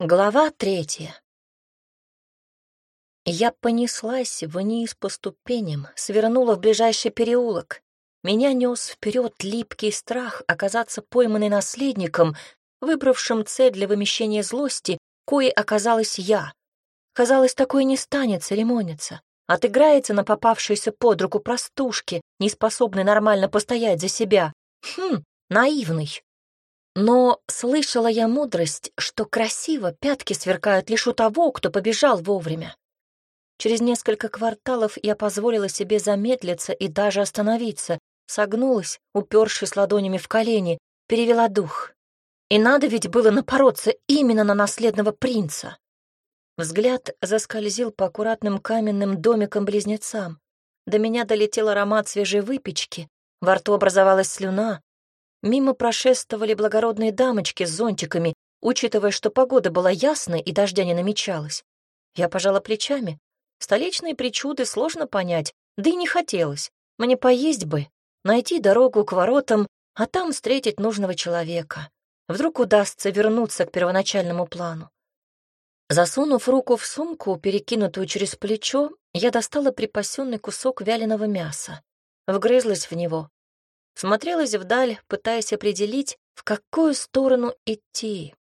Глава третья. Я понеслась вниз по ступеням, свернула в ближайший переулок. Меня нес вперед липкий страх оказаться пойманной наследником, выбравшим цель для вымещения злости, кое оказалась я. Казалось, такое не станет церемониться. Отыграется на попавшейся под руку простушке, не способной нормально постоять за себя. Хм, наивный. Но слышала я мудрость, что красиво пятки сверкают лишь у того, кто побежал вовремя. Через несколько кварталов я позволила себе замедлиться и даже остановиться, согнулась, упершись ладонями в колени, перевела дух. И надо ведь было напороться именно на наследного принца. Взгляд заскользил по аккуратным каменным домикам-близнецам. До меня долетел аромат свежей выпечки, во рту образовалась слюна, Мимо прошествовали благородные дамочки с зонтиками, учитывая, что погода была ясной и дождя не намечалось. Я пожала плечами. Столичные причуды сложно понять, да и не хотелось. Мне поесть бы, найти дорогу к воротам, а там встретить нужного человека. Вдруг удастся вернуться к первоначальному плану. Засунув руку в сумку, перекинутую через плечо, я достала припасенный кусок вяленого мяса. Вгрызлась в него, Смотрелась вдаль, пытаясь определить, в какую сторону идти.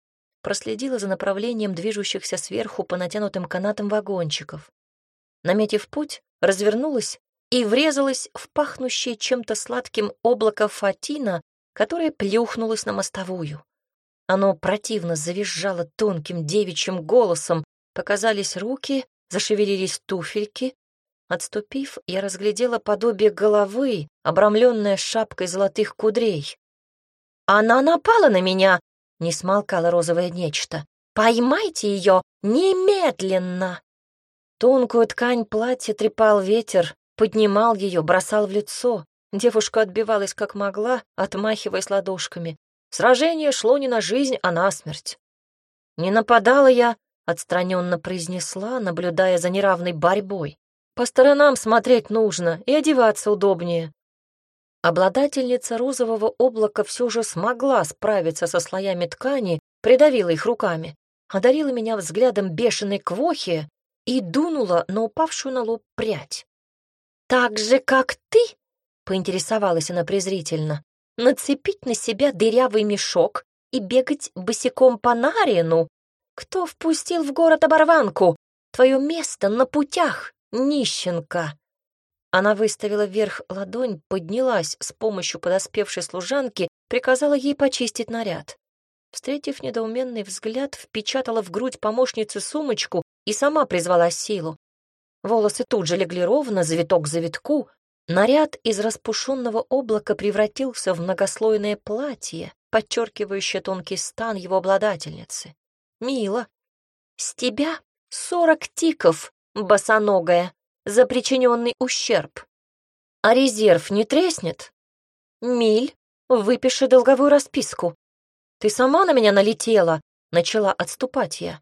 Проследила за направлением движущихся сверху по натянутым канатам вагончиков. Наметив путь, развернулась и врезалась в пахнущее чем-то сладким облако фатина, которое плюхнулось на мостовую. Оно противно завизжало тонким девичьим голосом, показались руки, зашевелились туфельки, Отступив, я разглядела подобие головы, обрамленное шапкой золотых кудрей. «Она напала на меня!» — не смолкало розовое нечто. «Поймайте ее немедленно!» Тонкую ткань платья трепал ветер, поднимал ее, бросал в лицо. Девушка отбивалась как могла, отмахиваясь ладошками. Сражение шло не на жизнь, а на смерть. «Не нападала я», — отстраненно произнесла, наблюдая за неравной борьбой. По сторонам смотреть нужно и одеваться удобнее. Обладательница розового облака все же смогла справиться со слоями ткани, придавила их руками, одарила меня взглядом бешеной квохи и дунула на упавшую на лоб прядь. «Так же, как ты?» — поинтересовалась она презрительно. «Нацепить на себя дырявый мешок и бегать босиком по Нарину? Кто впустил в город оборванку? Твое место на путях, нищенка!» Она выставила вверх ладонь, поднялась с помощью подоспевшей служанки, приказала ей почистить наряд. Встретив недоуменный взгляд, впечатала в грудь помощницы сумочку и сама призвала силу. Волосы тут же легли ровно, завиток к завитку. Наряд из распушенного облака превратился в многослойное платье, подчеркивающее тонкий стан его обладательницы. «Мило. С тебя сорок тиков!» Босоногая, за причиненный ущерб. А резерв не треснет? Миль, выпиши долговую расписку. Ты сама на меня налетела, начала отступать я.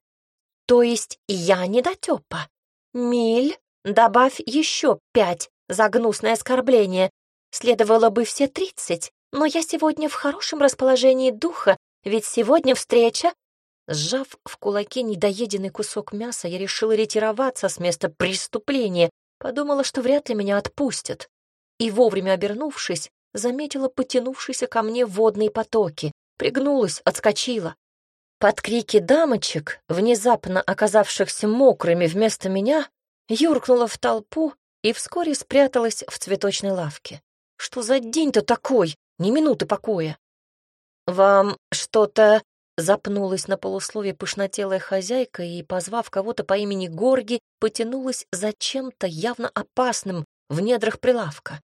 То есть я недотёпа. Миль, добавь еще пять за гнусное оскорбление. Следовало бы все тридцать, но я сегодня в хорошем расположении духа, ведь сегодня встреча Сжав в кулаке недоеденный кусок мяса, я решила ретироваться с места преступления, подумала, что вряд ли меня отпустят. И вовремя обернувшись, заметила потянувшиеся ко мне водные потоки, пригнулась, отскочила. Под крики дамочек, внезапно оказавшихся мокрыми вместо меня, юркнула в толпу и вскоре спряталась в цветочной лавке. Что за день-то такой? Ни минуты покоя. «Вам что-то Запнулась на полусловие пышнотелая хозяйка и, позвав кого-то по имени Горги, потянулась за чем-то явно опасным в недрах прилавка.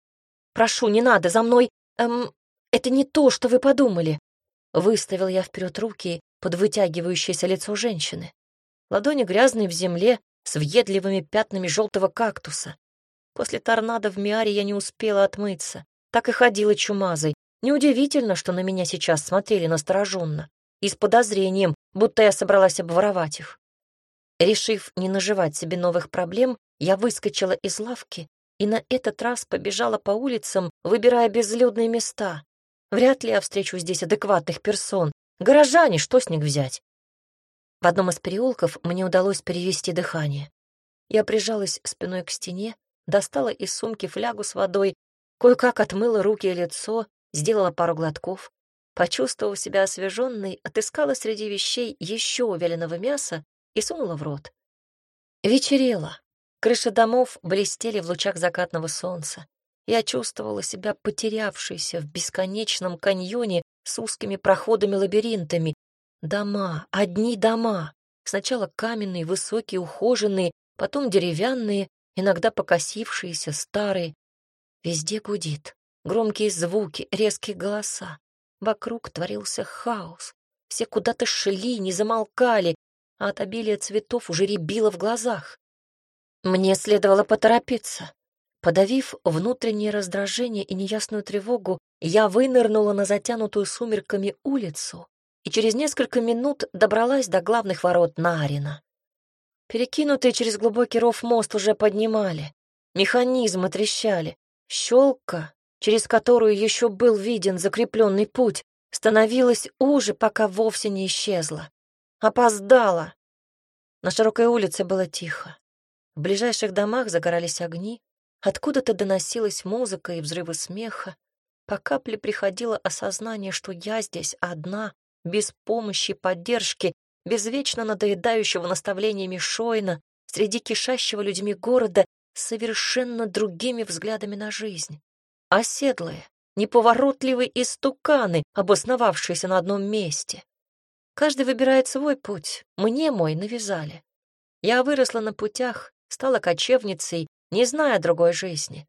«Прошу, не надо, за мной... Эм, это не то, что вы подумали!» Выставил я вперед руки под вытягивающееся лицо женщины. Ладони грязные в земле, с въедливыми пятнами желтого кактуса. После торнадо в Миаре я не успела отмыться. Так и ходила чумазой. Неудивительно, что на меня сейчас смотрели настороженно и с подозрением, будто я собралась обворовать их. Решив не наживать себе новых проблем, я выскочила из лавки и на этот раз побежала по улицам, выбирая безлюдные места. Вряд ли я встречу здесь адекватных персон. Горожане, что с них взять? В одном из переулков мне удалось перевести дыхание. Я прижалась спиной к стене, достала из сумки флягу с водой, кое-как отмыла руки и лицо, сделала пару глотков. Почувствовав себя освеженной, отыскала среди вещей еще вяленого мяса и сунула в рот. Вечерело. Крыши домов блестели в лучах закатного солнца. Я чувствовала себя потерявшейся в бесконечном каньоне с узкими проходами-лабиринтами. Дома, одни дома. Сначала каменные, высокие, ухоженные, потом деревянные, иногда покосившиеся, старые. Везде гудит. Громкие звуки, резкие голоса. Вокруг творился хаос. Все куда-то шли, не замолкали, а от обилия цветов уже рябило в глазах. Мне следовало поторопиться. Подавив внутреннее раздражение и неясную тревогу, я вынырнула на затянутую сумерками улицу и через несколько минут добралась до главных ворот Нарина. Перекинутый через глубокий ров мост уже поднимали, механизмы трещали, щелка, через которую еще был виден закрепленный путь, становилась уже, пока вовсе не исчезла. Опоздала. На широкой улице было тихо. В ближайших домах загорались огни, откуда-то доносилась музыка и взрывы смеха. По капле приходило осознание, что я здесь одна, без помощи, поддержки, без вечно надоедающего наставления Шойна, среди кишащего людьми города совершенно другими взглядами на жизнь. Оседлые, неповоротливые истуканы, обосновавшиеся на одном месте. Каждый выбирает свой путь, мне мой навязали. Я выросла на путях, стала кочевницей, не зная другой жизни.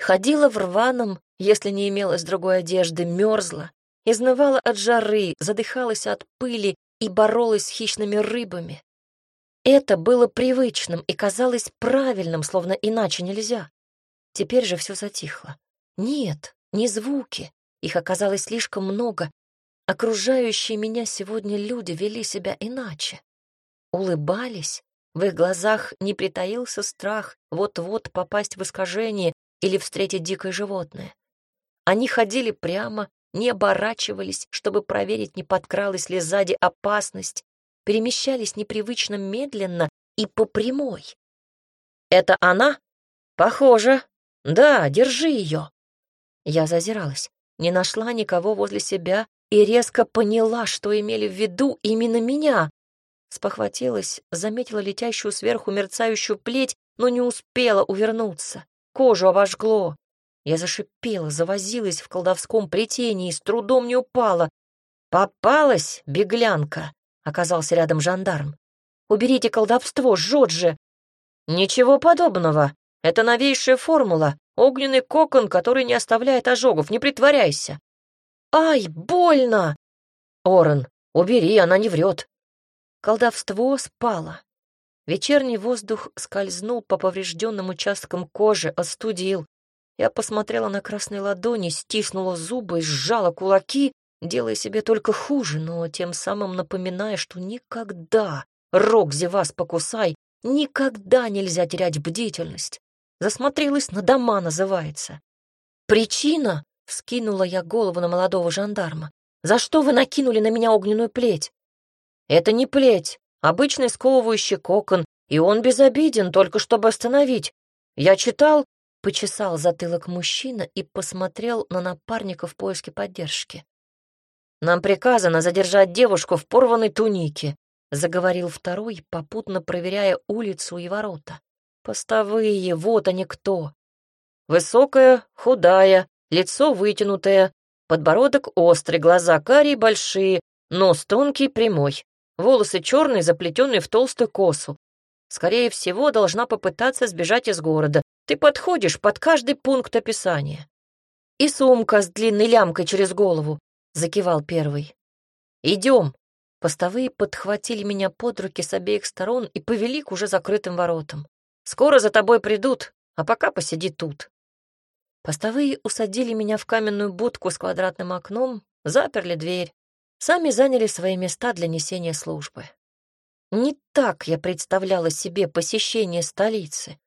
Ходила в рваном, если не имелось другой одежды, мерзла, изнывала от жары, задыхалась от пыли и боролась с хищными рыбами. Это было привычным и казалось правильным, словно иначе нельзя. Теперь же все затихло. Нет, не звуки, их оказалось слишком много. Окружающие меня сегодня люди вели себя иначе. Улыбались, в их глазах не притаился страх вот-вот попасть в искажение или встретить дикое животное. Они ходили прямо, не оборачивались, чтобы проверить, не подкралась ли сзади опасность, перемещались непривычно медленно и по прямой. «Это она? Похоже. Да, держи ее». Я зазиралась, не нашла никого возле себя и резко поняла, что имели в виду именно меня. Спохватилась, заметила летящую сверху мерцающую плеть, но не успела увернуться. Кожу обожгло. Я зашипела, завозилась в колдовском плетении с трудом не упала. «Попалась, беглянка!» — оказался рядом жандарм. «Уберите колдовство, жжет же!» «Ничего подобного. Это новейшая формула. Огненный кокон, который не оставляет ожогов. Не притворяйся!» «Ай, больно!» «Орен, убери, она не врет. Колдовство спало. Вечерний воздух скользнул по поврежденным участкам кожи, остудил. Я посмотрела на красные ладони, стиснула зубы, сжала кулаки, делая себе только хуже, но тем самым напоминая, что никогда, Рокзи, вас покусай, никогда нельзя терять бдительность. Засмотрелась на дома, называется. «Причина?» — вскинула я голову на молодого жандарма. «За что вы накинули на меня огненную плеть?» Это не плеть, обычный сковывающий кокон, и он безобиден, только чтобы остановить. Я читал, почесал затылок мужчина и посмотрел на напарника в поиске поддержки. «Нам приказано задержать девушку в порванной тунике», — заговорил второй, попутно проверяя улицу и ворота. «Постовые, вот они кто. Высокая, худая, лицо вытянутое, подбородок острый, глаза карие большие, нос тонкий, прямой волосы черные, заплетенные в толстую косу. Скорее всего, должна попытаться сбежать из города. Ты подходишь под каждый пункт описания. И сумка с длинной лямкой через голову, закивал первый. Идем. Постовые подхватили меня под руки с обеих сторон и повели к уже закрытым воротам. Скоро за тобой придут, а пока посиди тут. Постовые усадили меня в каменную будку с квадратным окном, заперли дверь сами заняли свои места для несения службы. Не так я представляла себе посещение столицы.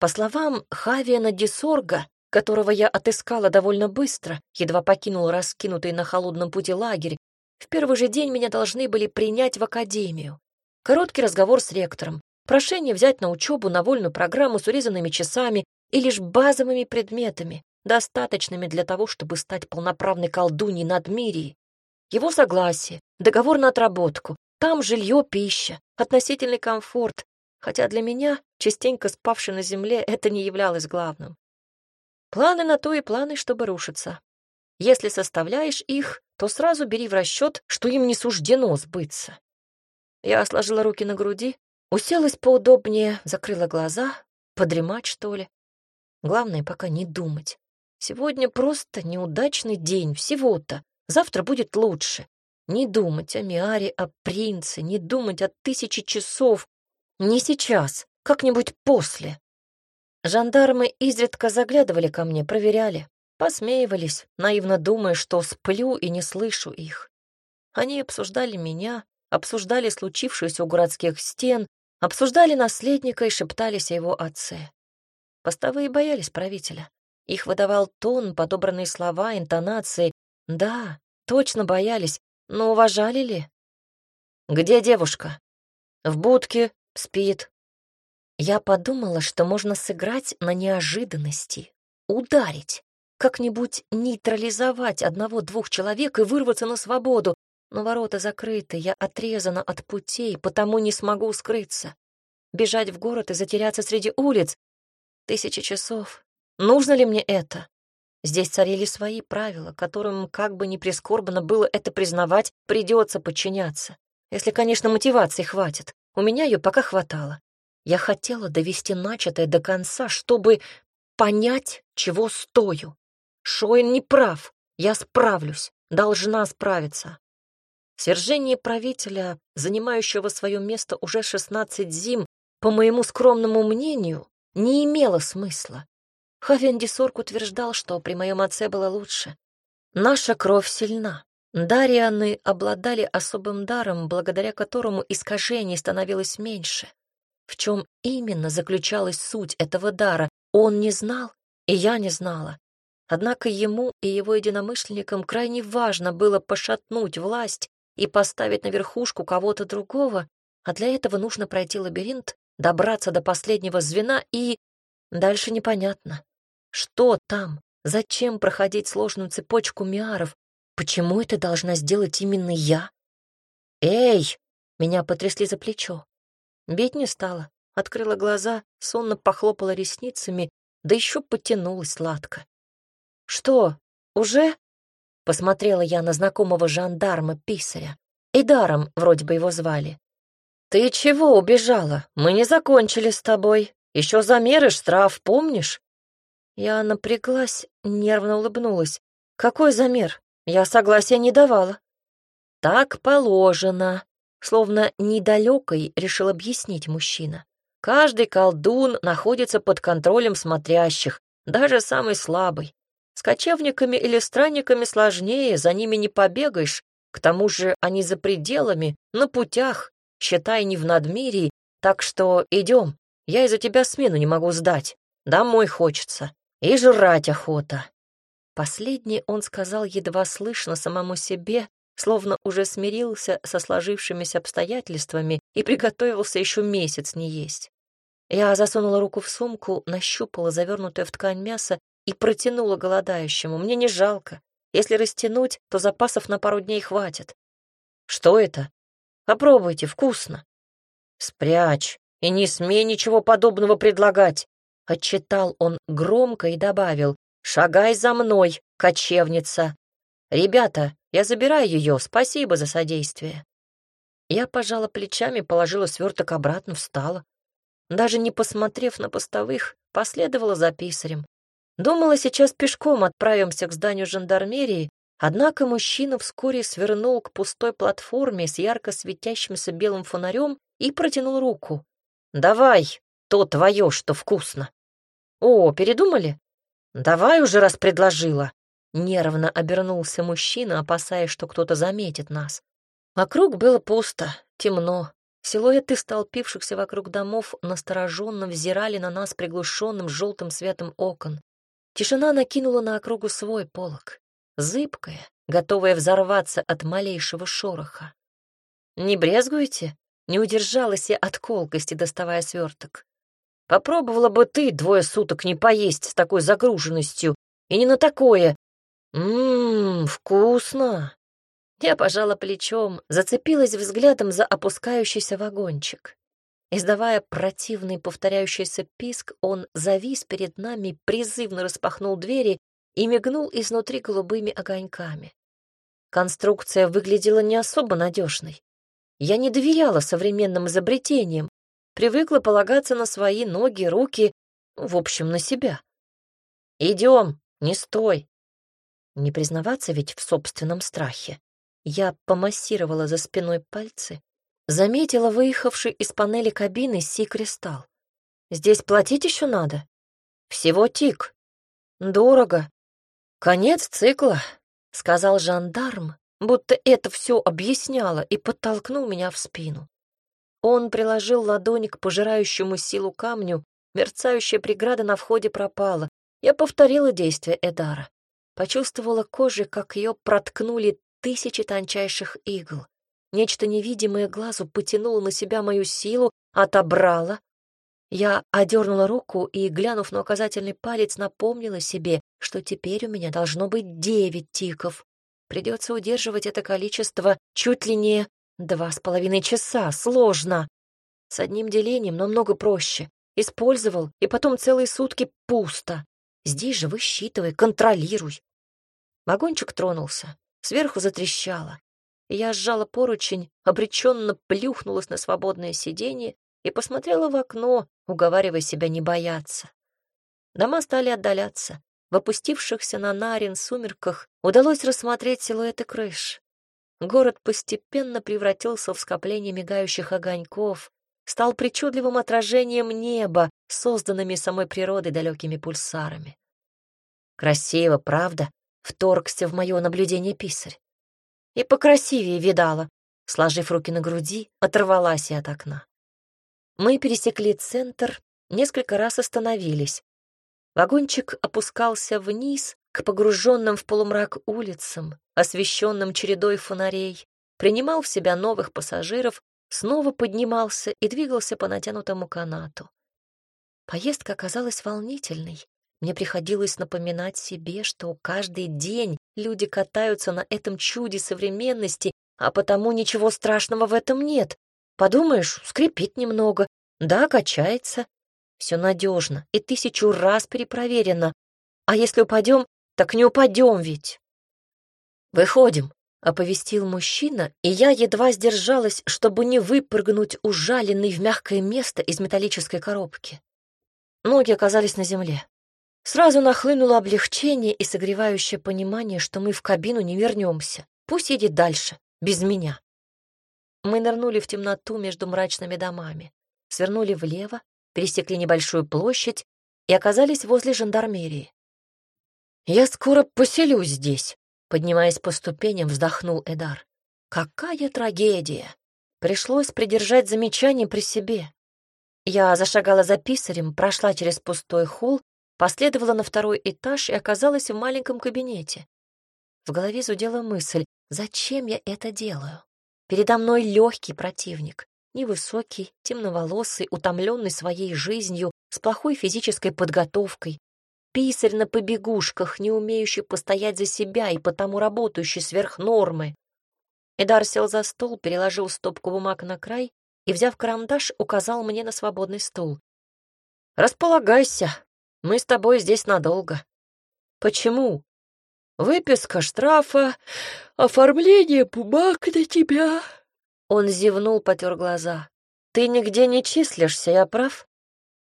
По словам Хавиана Дисорга, которого я отыскала довольно быстро, едва покинула раскинутый на холодном пути лагерь, в первый же день меня должны были принять в академию. Короткий разговор с ректором, прошение взять на учебу на вольную программу с урезанными часами и лишь базовыми предметами, достаточными для того, чтобы стать полноправной колдуньей над Мирией. Его согласие, договор на отработку, там жилье, пища, относительный комфорт, хотя для меня, частенько спавшей на земле, это не являлось главным. Планы на то и планы, чтобы рушиться. Если составляешь их, то сразу бери в расчет, что им не суждено сбыться. Я сложила руки на груди, уселась поудобнее, закрыла глаза, подремать, что ли. Главное, пока не думать. Сегодня просто неудачный день, всего-то. Завтра будет лучше. Не думать о Миаре, о принце, не думать о тысяче часов. Не сейчас, как-нибудь после. Жандармы изредка заглядывали ко мне, проверяли, посмеивались, наивно думая, что сплю и не слышу их. Они обсуждали меня, обсуждали случившееся у городских стен, обсуждали наследника и шептались о его отце. Постовые боялись правителя. Их выдавал тон, подобранные слова, интонации. Да, точно боялись, но уважали ли? «Где девушка?» «В будке, спит». Я подумала, что можно сыграть на неожиданности, ударить, как-нибудь нейтрализовать одного-двух человек и вырваться на свободу, но ворота закрыты, я отрезана от путей, потому не смогу скрыться. Бежать в город и затеряться среди улиц. Тысячи часов. Нужно ли мне это? Здесь царили свои правила, которым, как бы ни прискорбно было это признавать, придется подчиняться. Если, конечно, мотивации хватит. У меня ее пока хватало. Я хотела довести начатое до конца, чтобы понять, чего стою. Шоин не прав. Я справлюсь. Должна справиться. Свержение правителя, занимающего свое место уже 16 зим, по моему скромному мнению, не имело смысла. Хавен Дисорг утверждал, что при моем отце было лучше. Наша кровь сильна. Дарианы обладали особым даром, благодаря которому искажений становилось меньше. В чем именно заключалась суть этого дара, он не знал, и я не знала. Однако ему и его единомышленникам крайне важно было пошатнуть власть и поставить на верхушку кого-то другого, а для этого нужно пройти лабиринт, добраться до последнего звена и... Дальше непонятно. Что там? Зачем проходить сложную цепочку миаров? Почему это должна сделать именно я? «Эй!» — меня потрясли за плечо. Бить не стала. Открыла глаза, сонно похлопала ресницами, да еще потянулась сладко. «Что, уже?» Посмотрела я на знакомого жандарма-писаря. И даром вроде бы его звали. «Ты чего убежала? Мы не закончили с тобой. Еще замеры штраф, помнишь?» Я напряглась, нервно улыбнулась. «Какой замер? Я согласия не давала». «Так положено», словно недалекой решил объяснить мужчина. «Каждый колдун находится под контролем смотрящих, даже самый слабый. С кочевниками или странниками сложнее, за ними не побегаешь. К тому же они за пределами, на путях, считай, не в надмирии. Так что идем, я из-за тебя смену не могу сдать. Домой хочется. И жрать охота. Последний он сказал едва слышно самому себе, словно уже смирился со сложившимися обстоятельствами и приготовился еще месяц не есть. Я засунула руку в сумку, нащупала завернутое в ткань мясо и протянула голодающему. Мне не жалко. Если растянуть, то запасов на пару дней хватит. Что это? Попробуйте, вкусно. Спрячь и не смей ничего подобного предлагать. Отчитал он громко и добавил. Шагай за мной, кочевница. Ребята, я забираю ее, спасибо за содействие. Я пожала плечами, положила сверток обратно, встала. Даже не посмотрев на постовых, последовала за писарем. Думала, сейчас пешком отправимся к зданию жандармерии, однако мужчина вскоре свернул к пустой платформе с ярко светящимся белым фонарем и протянул руку. «Давай, то твое, что вкусно». «О, передумали?» «Давай уже, раз предложила». Нервно обернулся мужчина, опасаясь, что кто-то заметит нас. Вокруг было пусто, темно. Силуэты столпившихся вокруг домов настороженно взирали на нас приглушенным желтым светом окон. Тишина накинула на округу свой полог, зыбкая, готовая взорваться от малейшего шороха. «Не брезгуете?» — Не удержалась я от колкости, доставая сверток. Попробовала бы ты двое суток не поесть с такой загруженностью, и не на такое. Ммм, вкусно. Я пожала плечом, зацепилась взглядом за опускающийся вагончик. Издавая противный повторяющийся писк, он завис перед нами, призывно распахнул двери и мигнул изнутри голубыми огоньками. Конструкция выглядела не особо надежной. Я не доверяла современным изобретениям, привыкла полагаться на свои ноги, руки, в общем, на себя. «Идем, не стой!» Не признаваться ведь в собственном страхе. Я помассировала за спиной пальцы, заметила выехавший из панели кабины Си-кристалл. «Здесь платить еще надо?» «Всего тик. Дорого. Конец цикла», — сказал жандарм, будто это все объясняло и подтолкнул меня в спину. Он приложил ладони к пожирающему силу камню, мерцающая преграда на входе пропала. Я повторила действие Эдара. Почувствовала кожей, как ее проткнули тысячи тончайших игл. Нечто невидимое глазу потянуло на себя мою силу, отобрало. Я одернула руку и, глянув на указательный палец, напомнила себе, что теперь у меня должно быть девять тиков. Придется удерживать это количество чуть ли не два с половиной часа. Сложно. С одним делением намного проще. Использовал, и потом целые сутки пусто. Здесь же высчитывай, контролируй. Вагончик тронулся. Сверху затрещало. Я сжала поручень, обреченно плюхнулась на свободное сиденье и посмотрела в окно, уговаривая себя не бояться. Дома стали отдаляться. В опустившихся на Нарин сумерках удалось рассмотреть силуэты крыш. Город постепенно превратился в скопление мигающих огоньков, стал причудливым отражением неба, созданными самой природой далекими пульсарами. Красиво, правда? Вторгся в мое наблюдение писарь. И покрасивее видала. Сложив руки на груди, оторвалась и от окна. Мы пересекли центр, несколько раз остановились. Вагончик опускался вниз к погруженным в полумрак улицам, освещенным чередой фонарей, принимал в себя новых пассажиров, снова поднимался и двигался по натянутому канату. Поездка оказалась волнительной. Мне приходилось напоминать себе, что каждый день люди катаются на этом чуде современности, а потому ничего страшного в этом нет. Подумаешь, скрипит немного, да, качается. Все надежно и тысячу раз перепроверено. А если упадем, так не упадем ведь. Выходим, оповестил мужчина, и я едва сдержалась, чтобы не выпрыгнуть ужаленный в мягкое место из металлической коробки. Ноги оказались на земле. Сразу нахлынуло облегчение и согревающее понимание, что мы в кабину не вернемся. Пусть едет дальше, без меня. Мы нырнули в темноту между мрачными домами, свернули влево, пересекли небольшую площадь и оказались возле жандармерии. «Я скоро поселюсь здесь», — поднимаясь по ступеням, вздохнул Эдар. «Какая трагедия! Пришлось придержать замечание при себе». Я зашагала за писарем, прошла через пустой холл Последовала на второй этаж и оказалась в маленьком кабинете. В голове зудела мысль, зачем я это делаю? Передо мной легкий противник, невысокий, темноволосый, утомленный своей жизнью, с плохой физической подготовкой, писарь на побегушках, не умеющий постоять за себя и потому работающий сверх нормы. Эдар сел за стол, переложил стопку бумаг на край и, взяв карандаш, указал мне на свободный стул. «Располагайся, мы с тобой здесь надолго. Почему? Выписка штрафа, оформление бумаг на тебя. Он зевнул, потер глаза. Ты нигде не числишься, я прав?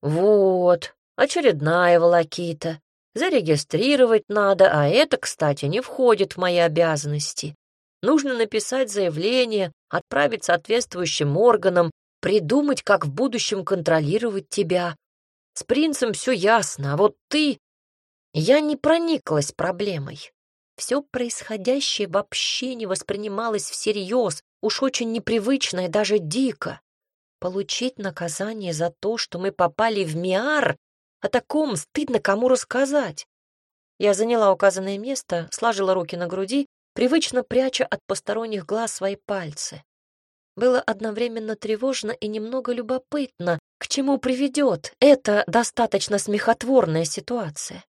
Вот, очередная волокита. Зарегистрировать надо, а это, кстати, не входит в мои обязанности. Нужно написать заявление, отправить соответствующим органам, придумать, как в будущем контролировать тебя, с принцем все ясно, а вот ты... Я не прониклась проблемой. Все происходящее вообще не воспринималось всерьез, уж очень непривычно и даже дико. Получить наказание за то, что мы попали в Миар, о таком стыдно кому рассказать. Я заняла указанное место, сложила руки на груди, привычно пряча от посторонних глаз свои пальцы. Было одновременно тревожно и немного любопытно, к чему приведет эта достаточно смехотворная ситуация.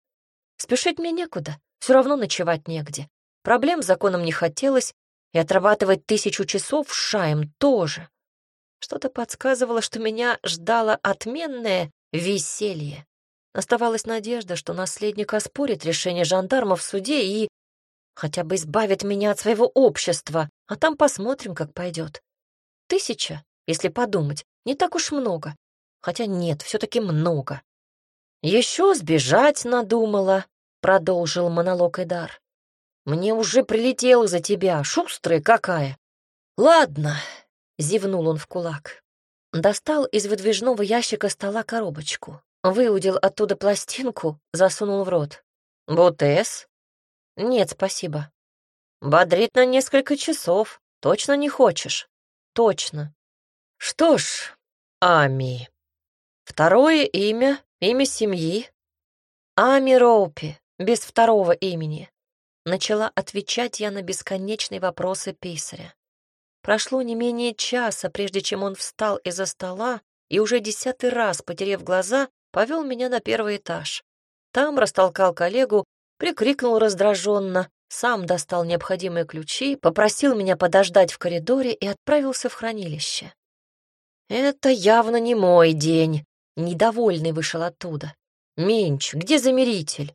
Спешить мне некуда, все равно ночевать негде. Проблем с законом не хотелось, и отрабатывать тысячу часов с шаем тоже. Что-то подсказывало, что меня ждало отменное веселье. Оставалась надежда, что наследник оспорит решение жандармов в суде и хотя бы избавит меня от своего общества, а там посмотрим, как пойдет. Тысяча, если подумать, не так уж много. Хотя нет, все-таки много. Еще сбежать надумала, продолжил монолог Эдар. Мне уже прилетело за тебя, шустрая какая. Ладно, зевнул он в кулак. Достал из выдвижного ящика стола коробочку, выудил оттуда пластинку, засунул в рот. «Бутес?» «Нет, спасибо». «Бодрит на несколько часов. Точно не хочешь?» «Точно». «Что ж, Ами. Второе имя, имя семьи?» «Ами Роупи, без второго имени». Начала отвечать я на бесконечные вопросы писаря. Прошло не менее часа, прежде чем он встал из-за стола и уже десятый раз, потеряв глаза, повел меня на первый этаж. Там растолкал коллегу, прикрикнул раздраженно, сам достал необходимые ключи, попросил меня подождать в коридоре и отправился в хранилище. «Это явно не мой день», — недовольный вышел оттуда. «Менч, где замеритель?»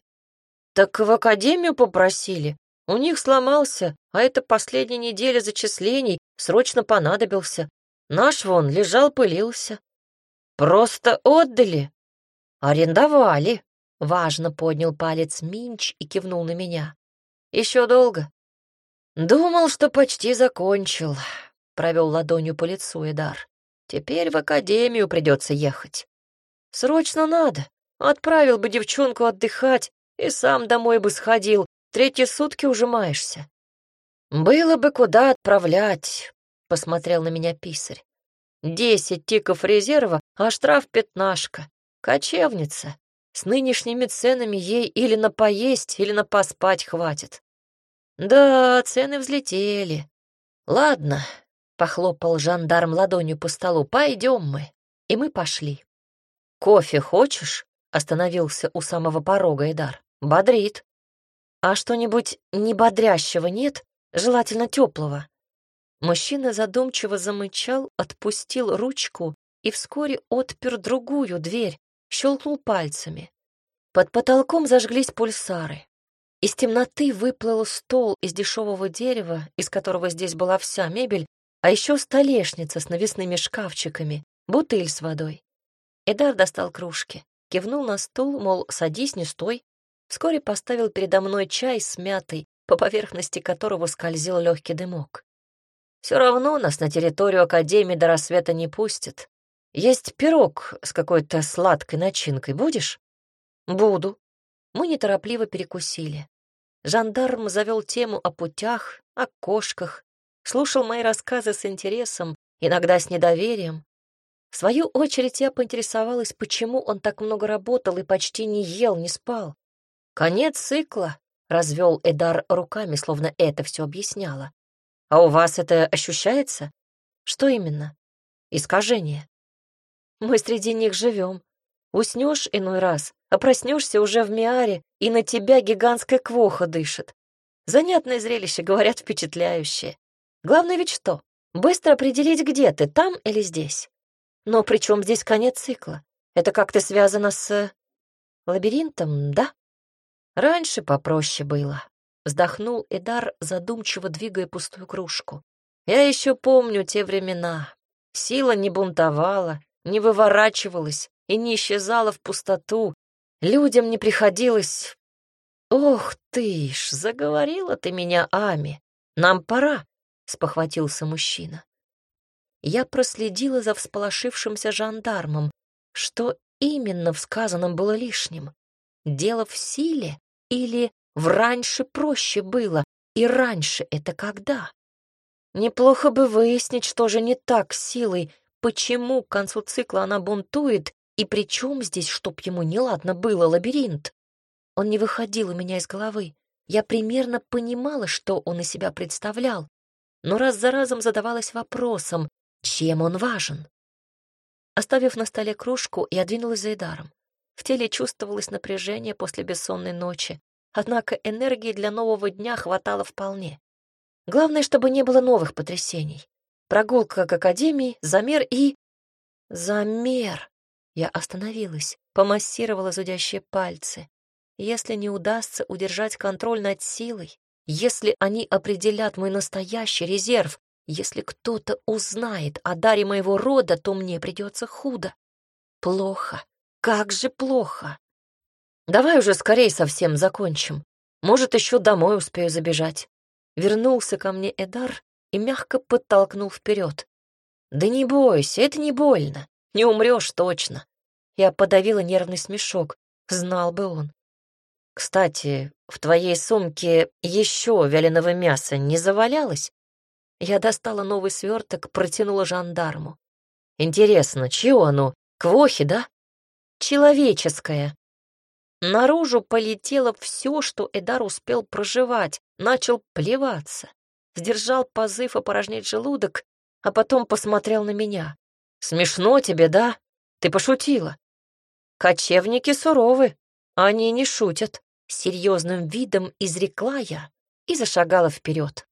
«Так в академию попросили. У них сломался, а это последняя неделя зачислений, срочно понадобился. Наш вон лежал, пылился. Просто отдали. Арендовали. Важно поднял палец Минч и кивнул на меня. Еще долго? Думал, что почти закончил. Провел ладонью по лицу Эдар. Теперь в академию придется ехать. Срочно надо. Отправил бы девчонку отдыхать и сам домой бы сходил. Третьи сутки уже маешься. Было бы куда отправлять, посмотрел на меня писарь. Десять тиков резерва, а штраф пятнашка. Кочевница. С нынешними ценами ей или на поесть, или на поспать хватит. Да, цены взлетели. Ладно, похлопал жандарм ладонью по столу, пойдем мы. И мы пошли. Кофе хочешь? Остановился у самого порога Эдар. Бодрит. А что-нибудь небодрящего нет? Желательно теплого. Мужчина задумчиво замычал, отпустил ручку и вскоре отпер другую дверь, щелкнул пальцами. Под потолком зажглись пульсары. Из темноты выплыл стол из дешевого дерева, из которого здесь была вся мебель, а еще столешница с навесными шкафчиками, бутыль с водой. Эдар достал кружки, кивнул на стул, мол, садись, не стой. Вскоре поставил передо мной чай с мятой, по поверхности которого скользил легкий дымок. Все равно нас на территорию Академии до рассвета не пустят. Есть пирог с какой-то сладкой начинкой. Будешь? Буду. Мы неторопливо перекусили. Жандарм завел тему о путях, о кошках, слушал мои рассказы с интересом, иногда с недоверием. В свою очередь я поинтересовалась, почему он так много работал и почти не ел, не спал. «Конец цикла», — развел Эдар руками, словно это все объясняло. А у вас это ощущается? Что именно? Искажение. Мы среди них живем. Уснешь иной раз, а проснешься уже в Миаре, и на тебя гигантская квоха дышит. Занятное зрелище, говорят, впечатляющее. Главное ведь что? Быстро определить, где ты, там или здесь. Но при чем здесь конец цикла? Это как-то связано с... лабиринтом, да? Раньше попроще было. Вздохнул Эдар, задумчиво двигая пустую кружку. Я еще помню те времена. Сила не бунтовала, не выворачивалась и не исчезала в пустоту. Людям не приходилось... Ох ты ж, заговорила ты меня, Ами. Нам пора, спохватился мужчина. Я проследила за всполошившимся жандармом. Что именно в сказанном было лишним? Дело в силе или в раньше проще было, и раньше это когда? Неплохо бы выяснить, что же не так с силой, почему к концу цикла она бунтует, и при чем здесь, чтоб ему неладно было, лабиринт? Он не выходил у меня из головы. Я примерно понимала, что он из себя представлял, но раз за разом задавалась вопросом, Чем он важен? Оставив на столе кружку, я двинулась за Эдаром. В теле чувствовалось напряжение после бессонной ночи, однако энергии для нового дня хватало вполне. Главное, чтобы не было новых потрясений. Прогулка к академии, замер и... Замер! Я остановилась, помассировала зудящие пальцы. Если не удастся удержать контроль над силой, если они определят мой настоящий резерв, если кто-то узнает о даре моего рода, то мне придется худо. Плохо. Как же плохо. Давай уже скорее совсем закончим. Может, еще домой успею забежать. Вернулся ко мне Эдар и мягко подтолкнул вперед. Да не бойся, это не больно. Не умрешь точно. Я подавила нервный смешок. Знал бы он. Кстати, в твоей сумке еще вяленого мяса не завалялось? Я достала новый сверток, протянула жандарму. Интересно, чье оно? Квохи, да? Человеческое. Наружу полетело все, что Эдар успел проживать, начал плеваться. Сдержал позыв опорожнить желудок, а потом посмотрел на меня. «Смешно тебе, да? Ты пошутила?» «Кочевники суровы, они не шутят», — серьезным видом изрекла я и зашагала вперед.